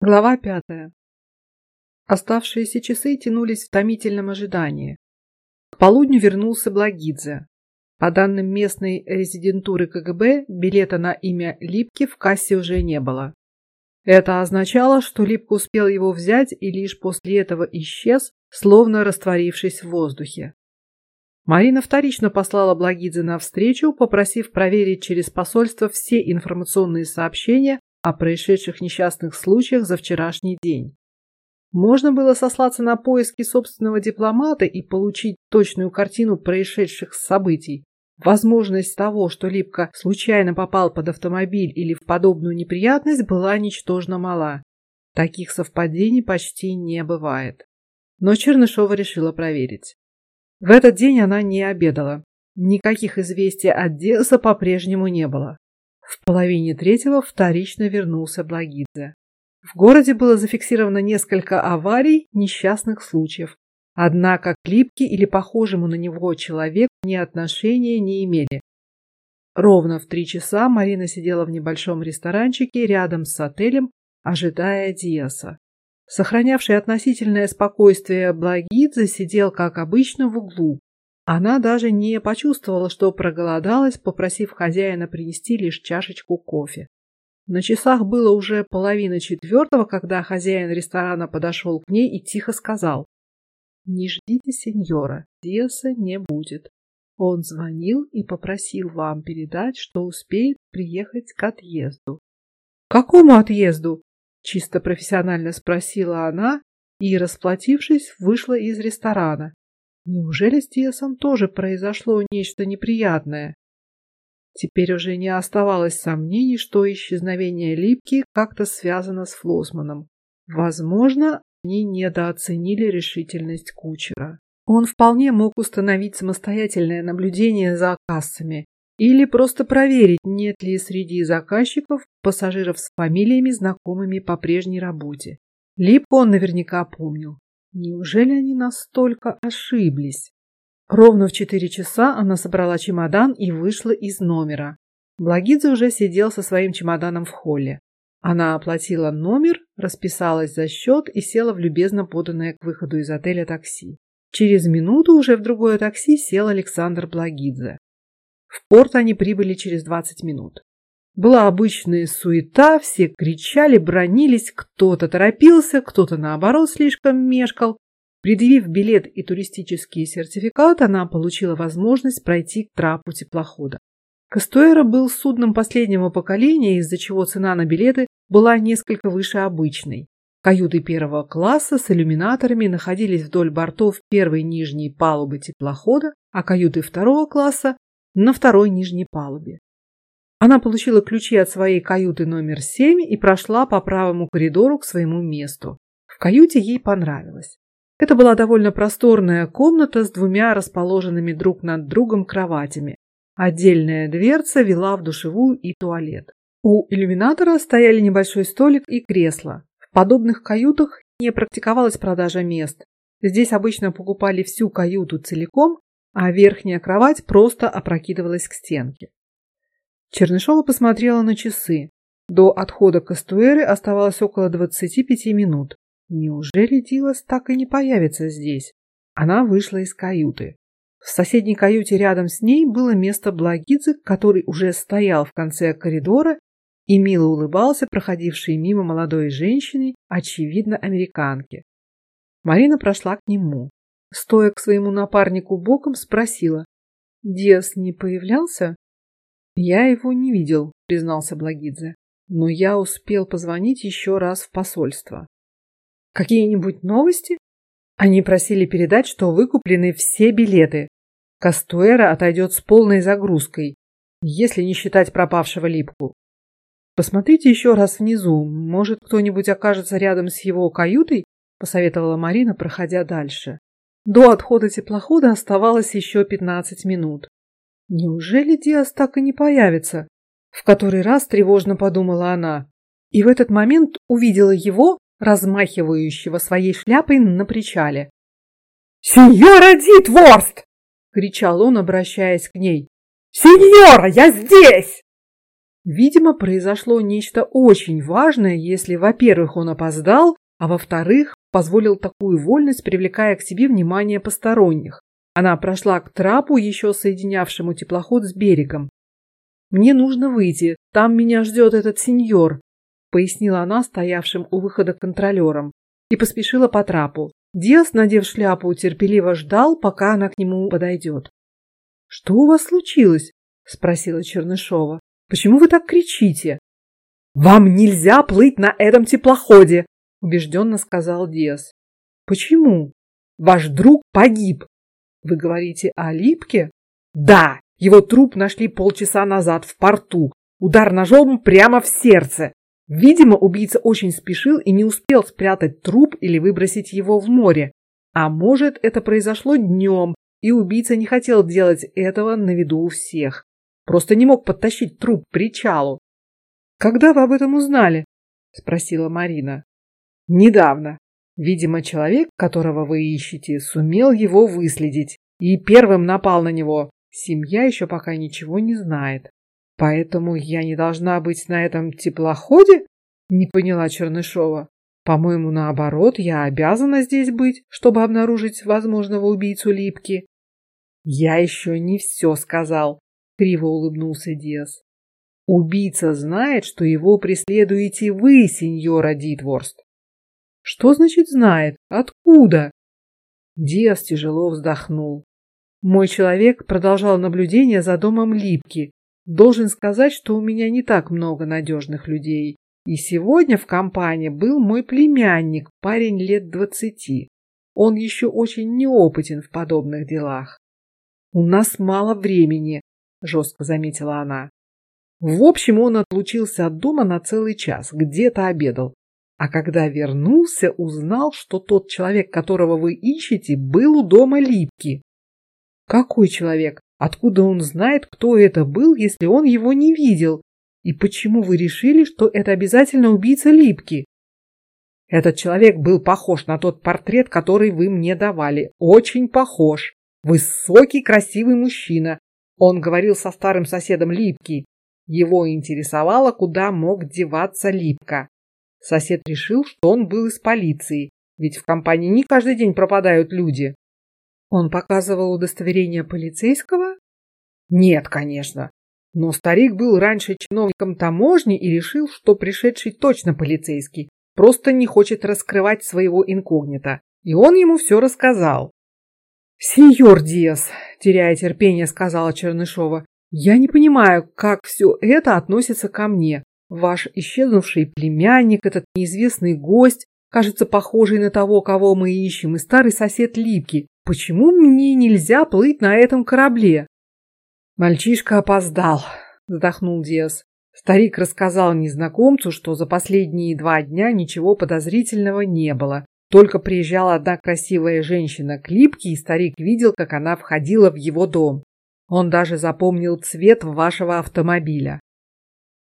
Глава пятая. Оставшиеся часы тянулись в томительном ожидании. К полудню вернулся Благидзе. По данным местной резидентуры КГБ, билета на имя Липки в кассе уже не было. Это означало, что Липка успел его взять и лишь после этого исчез, словно растворившись в воздухе. Марина вторично послала Благидзе навстречу, попросив проверить через посольство все информационные сообщения о происшедших несчастных случаях за вчерашний день. Можно было сослаться на поиски собственного дипломата и получить точную картину происшедших событий. Возможность того, что Липко случайно попал под автомобиль или в подобную неприятность, была ничтожно мала. Таких совпадений почти не бывает. Но Чернышова решила проверить. В этот день она не обедала. Никаких известий от Диаса по-прежнему не было. В половине третьего вторично вернулся Благидзе. В городе было зафиксировано несколько аварий, несчастных случаев. Однако к Липке или похожему на него человеку ни отношения не имели. Ровно в три часа Марина сидела в небольшом ресторанчике рядом с отелем, ожидая Диаса. Сохранявший относительное спокойствие Благидзе сидел, как обычно, в углу, она даже не почувствовала, что проголодалась, попросив хозяина принести лишь чашечку кофе. На часах было уже половина четвертого, когда хозяин ресторана подошел к ней и тихо сказал: "Не ждите сеньора, Диаса не будет. Он звонил и попросил вам передать, что успеет приехать к отъезду". "Какому отъезду?" чисто профессионально спросила она и, расплатившись, вышла из ресторана. Неужели с Диасом тоже произошло нечто неприятное? Теперь уже не оставалось сомнений, что исчезновение Липки как-то связано с Флосманом. Возможно, они недооценили решительность кучера. Он вполне мог установить самостоятельное наблюдение за кассами или просто проверить, нет ли среди заказчиков пассажиров с фамилиями, знакомыми по прежней работе. Липку он наверняка помнил. Неужели они настолько ошиблись? Ровно в четыре часа она собрала чемодан и вышла из номера. Благидзе уже сидел со своим чемоданом в холле. Она оплатила номер, расписалась за счет и села в любезно поданное к выходу из отеля такси. Через минуту уже в другое такси сел Александр Благидзе. В порт они прибыли через двадцать минут. Была обычная суета, все кричали, бронились, кто-то торопился, кто-то наоборот слишком мешкал. Предъявив билет и туристический сертификат, она получила возможность пройти к трапу теплохода. Кастуэра был судном последнего поколения, из-за чего цена на билеты была несколько выше обычной. Каюты первого класса с иллюминаторами находились вдоль бортов первой нижней палубы теплохода, а каюты второго класса на второй нижней палубе. Она получила ключи от своей каюты номер семь и прошла по правому коридору к своему месту. В каюте ей понравилось. Это была довольно просторная комната с двумя расположенными друг над другом кроватями. Отдельная дверца вела в душевую и туалет. У иллюминатора стояли небольшой столик и кресло. В подобных каютах не практиковалась продажа мест. Здесь обычно покупали всю каюту целиком, а верхняя кровать просто опрокидывалась к стенке. Чернышова посмотрела на часы. До отхода Кастуэры оставалось около двадцати пяти минут. Неужели Дилас так и не появится здесь? Она вышла из каюты. В соседней каюте рядом с ней было место Благидзе, который уже стоял в конце коридора и мило улыбался проходившей мимо молодой женщине, очевидно американке. Марина прошла к нему. Стоя к своему напарнику боком, спросила: "Диас не появлялся?" Я его не видел, признался Благидзе, но я успел позвонить еще раз в посольство. Какие-нибудь новости? Они просили передать, что выкуплены все билеты. Кастуэра отойдет с полной загрузкой, если не считать пропавшего липку. Посмотрите еще раз внизу, может кто-нибудь окажется рядом с его каютой, посоветовала Марина, проходя дальше. До отхода теплохода оставалось еще пятнадцать минут. Неужели Диас так и не появится? В который раз тревожно подумала она. И в этот момент увидела его, размахивающего своей шляпой на причале. «Сеньора Дитворст!» — кричал он, обращаясь к ней. «Сеньора, я здесь!» Видимо, произошло нечто очень важное, если, во-первых, он опоздал, а во-вторых, позволил такую вольность, привлекая к себе внимание посторонних. Она прошла к трапу, еще соединявшему теплоход с берегом. Мне нужно выйти, там меня ждет этот сеньор, пояснила она стоявшим у выхода контролерам и поспешила по трапу. Диас, надев шляпу, терпеливо ждал, пока она к нему подойдет. Что у вас случилось? спросила Чернышова. Почему вы так кричите? Вам нельзя плыть на этом теплоходе, убежденно сказал Диас. Почему? Ваш друг погиб. Вы говорите о Липке? Да, его труп нашли полчаса назад в порту. Удар ножом прямо в сердце. Видимо, убийца очень спешил и не успел спрятать труп или выбросить его в море. А может, это произошло днем, и убийца не хотел делать этого на виду у всех. Просто не мог подтащить труп к причалу. Когда вы об этом узнали? спросила Марина. Недавно. Видимо, человек, которого вы ищете, сумел его выследить и первым напал на него. Семья еще пока ничего не знает. Поэтому я не должна быть на этом теплоходе? Не поняла Чернышова. По-моему, наоборот, я обязана здесь быть, чтобы обнаружить возможного убийцу Липки. Я еще не все сказал, криво улыбнулся Диас. Убийца знает, что его преследуете вы, сеньора Дитворст. Что значит знает? Откуда? Диас тяжело вздохнул. Мой человек продолжал наблюдение за домом Липки. Должен сказать, что у меня не так много надежных людей. И сегодня в компании был мой племянник, парень лет двадцати. Он еще очень неопытен в подобных делах. У нас мало времени, жестко заметила она. В общем, он отлучился от дома на целый час, где-то обедал. А когда вернулся, узнал, что тот человек, которого вы ищете, был у дома Липки. Какой человек? Откуда он знает, кто это был, если он его не видел? И почему вы решили, что это обязательно убийца Липки? Этот человек был похож на тот портрет, который вы мне давали. Очень похож. Высокий, красивый мужчина. Он говорил со старым соседом Липки. Его интересовало, куда мог деваться Липка. Сосед решил, что он был из полиции, ведь в компании не каждый день пропадают люди. Он показывал удостоверение полицейского? Нет, конечно. Но старик был раньше чиновником таможни и решил, что пришедший точно полицейский, просто не хочет раскрывать своего инкогнито. И он ему все рассказал. «Сеньор Диас», – теряя терпение, сказала Чернышова, – «я не понимаю, как все это относится ко мне. Ваш исчезнувший племянник, этот неизвестный гость, кажется похожий на того, кого мы ищем, и старый сосед Липки. Почему мне нельзя плыть на этом корабле?» Мальчишка опоздал, вздохнул Диас. Старик рассказал незнакомцу, что за последние два дня ничего подозрительного не было. Только приезжала одна красивая женщина к Липке, и старик видел, как она входила в его дом. Он даже запомнил цвет вашего автомобиля.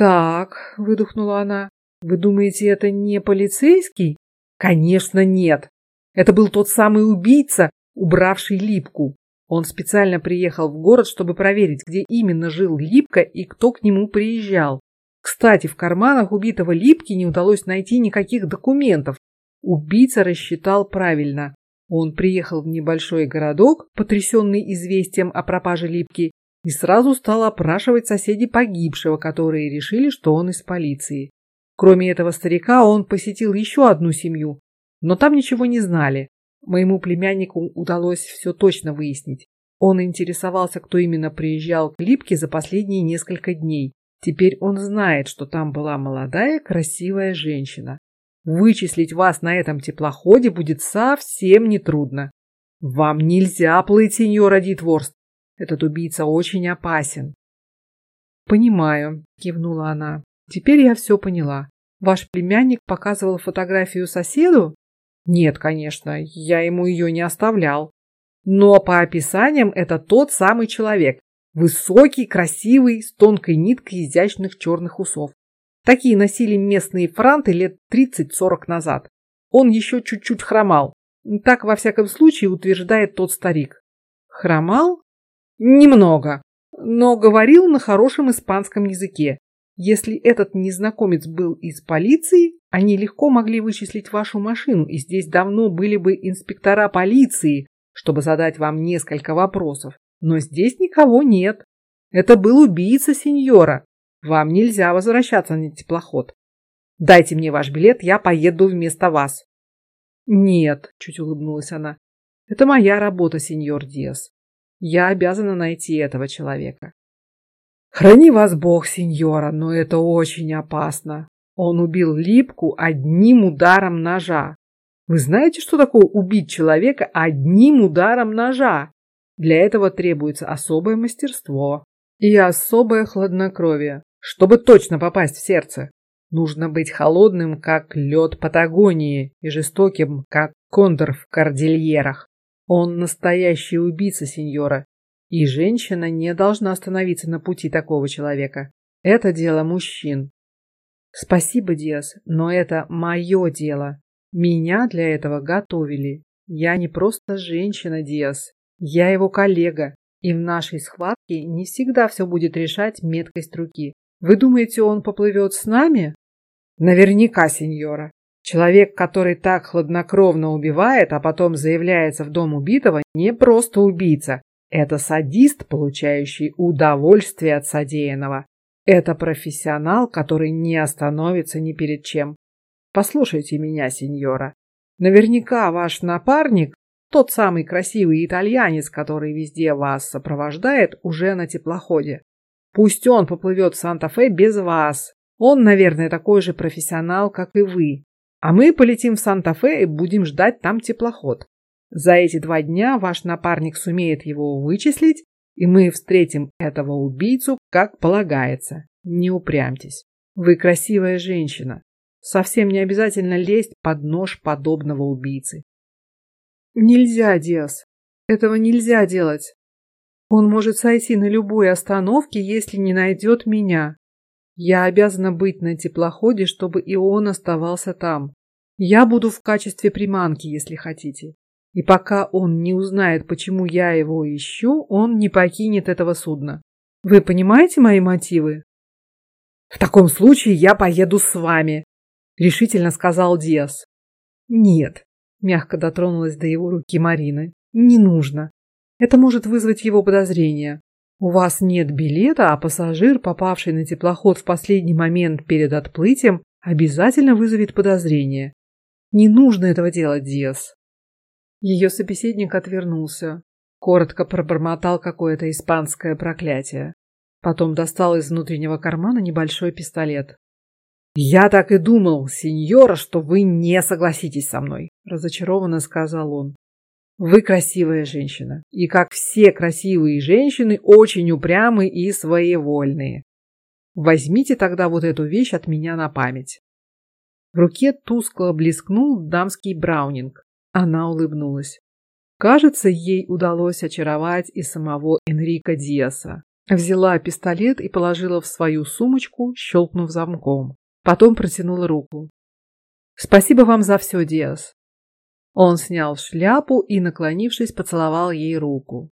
Так, выдохнула она. Вы думаете, это не полицейский? Конечно, нет. Это был тот самый убийца, убравший Липку. Он специально приехал в город, чтобы проверить, где именно жил Липка и кто к нему приезжал. Кстати, в карманах убитого Липки не удалось найти никаких документов. Убийца рассчитал правильно. Он приехал в небольшой городок, потрясенный известием о пропаже Липки, и сразу стал опрашивать соседей погибшего, которые решили, что он из полиции. Кроме этого старика, он посетил еще одну семью, но там ничего не знали. Моему племяннику удалось все точно выяснить. Он интересовался, кто именно приезжал к Липке за последние несколько дней. Теперь он знает, что там была молодая, красивая женщина. Вычислить вас на этом теплоходе будет совсем нетрудно. Вам нельзя плыть, сеньора Дитворст. Этот убийца очень опасен. Понимаю, кивнула она. Теперь я все поняла. Ваш племянник показывал фотографию соседу? Нет, конечно, я ему ее не оставлял. Но по описаниям это тот самый человек. Высокий, красивый, с тонкой ниткой изящных черных усов. Такие носили местные франты лет 30-40 назад. Он еще чуть-чуть хромал. Так, во всяком случае, утверждает тот старик. Хромал? Немного. Но говорил на хорошем испанском языке. Если этот незнакомец был из полиции, они легко могли вычислить вашу машину, и здесь давно были бы инспектора полиции, чтобы задать вам несколько вопросов. Но здесь никого нет. Это был убийца сеньора. Вам нельзя возвращаться на теплоход. Дайте мне ваш билет, я поеду вместо вас. Нет, чуть улыбнулась она. Это моя работа, сеньор Диас. Я обязана найти этого человека. Храни вас Бог, сеньора, но это очень опасно. Он убил Липку одним ударом ножа. Вы знаете, что такое убить человека одним ударом ножа? Для этого требуется особое мастерство и особое хладнокровие, чтобы точно попасть в сердце. Нужно быть холодным, как лед Патагонии, и жестоким, как кондор в кордильерах. Он настоящий убийца, сеньора, и женщина не должна остановиться на пути такого человека. Это дело мужчин. Спасибо, Диас, но это мое дело. Меня для этого готовили. Я не просто женщина, Диас. Я его коллега, и в нашей схватке не всегда все будет решать меткость руки. Вы думаете, он поплывет с нами? Наверняка, сеньора. Человек, который так хладнокровно убивает, а потом заявляется в дом убитого, не просто убийца. Это садист, получающий удовольствие от содеянного. Это профессионал, который не остановится ни перед чем. Послушайте меня, сеньора. Наверняка ваш напарник, тот самый красивый итальянец, который везде вас сопровождает, уже на теплоходе. Пусть он поплывет в Санта-Фе без вас, он, наверное, такой же профессионал, как и вы. А мы полетим в Санта-Фе и будем ждать там теплоход. За эти два дня ваш напарник сумеет его вычислить, и мы встретим этого убийцу, как полагается. Не упрямьтесь. Вы красивая женщина. Совсем не обязательно лезть под нож подобного убийцы. Нельзя, Диас. Этого нельзя делать. Он может сойти на любой остановке, если не найдет меня. Я обязана быть на теплоходе, чтобы и он оставался там. Я буду в качестве приманки, если хотите. И пока он не узнает, почему я его ищу, он не покинет этого судна. Вы понимаете мои мотивы? В таком случае я поеду с вами, решительно сказал Диас. Нет, мягко дотронулась до его руки Марина. Не нужно. Это может вызвать его подозрения. У вас нет билета, а пассажир, попавший на теплоход в последний момент перед отплытием, обязательно вызовет подозрение. Не нужно этого делать, Диас. Ее собеседник отвернулся, коротко пробормотал какое-то испанское проклятие, потом достал из внутреннего кармана небольшой пистолет. Я так и думал, сеньора, что вы не согласитесь со мной, разочарованно сказал он. Вы красивая женщина, и как все красивые женщины, очень упрямые и своевольные. Возьмите тогда вот эту вещь от меня на память. В руке тускло блескнул дамский браунинг. Она улыбнулась. Кажется, ей удалось очаровать и самого Энрика Диаса. Взяла пистолет и положила в свою сумочку, щелкнув замком. Потом протянула руку. Спасибо вам за все, Диас. Он снял шляпу и, наклонившись, поцеловал ей руку.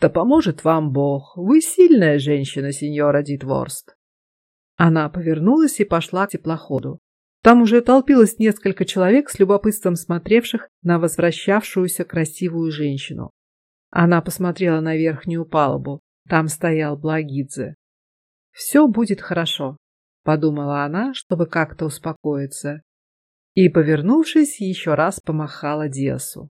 Да поможет вам Бог. Вы сильная женщина, сеньора Дитворст. Она повернулась и пошла к теплоходу. Там уже толпилось несколько человек с любопытством смотревших на возвращавшуюся красивую женщину. Она посмотрела на верхнюю палубу. Там стоял Благидзе. Все будет хорошо, подумала она, чтобы как-то успокоиться и, повернувшись, еще раз помахала Диасу.